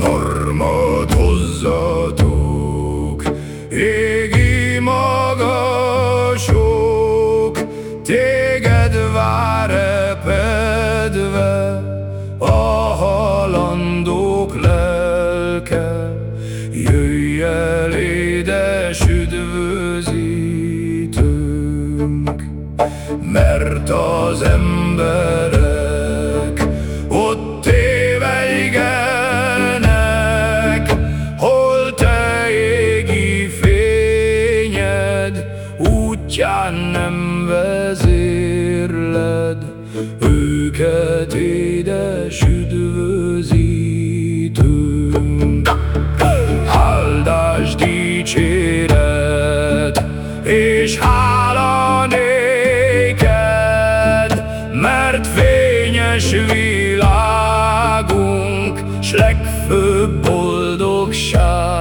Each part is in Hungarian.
Harmad hozzatok Égi magasok Téged vár epedve A halandók lelke. Jöjj el édes üdvözítőnk Mert az ember útján nem vezérled, őket édes üdvözítőnk. Áldás dicséret és hála néked, mert fényes világunk, s legfőbb boldogság.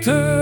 To.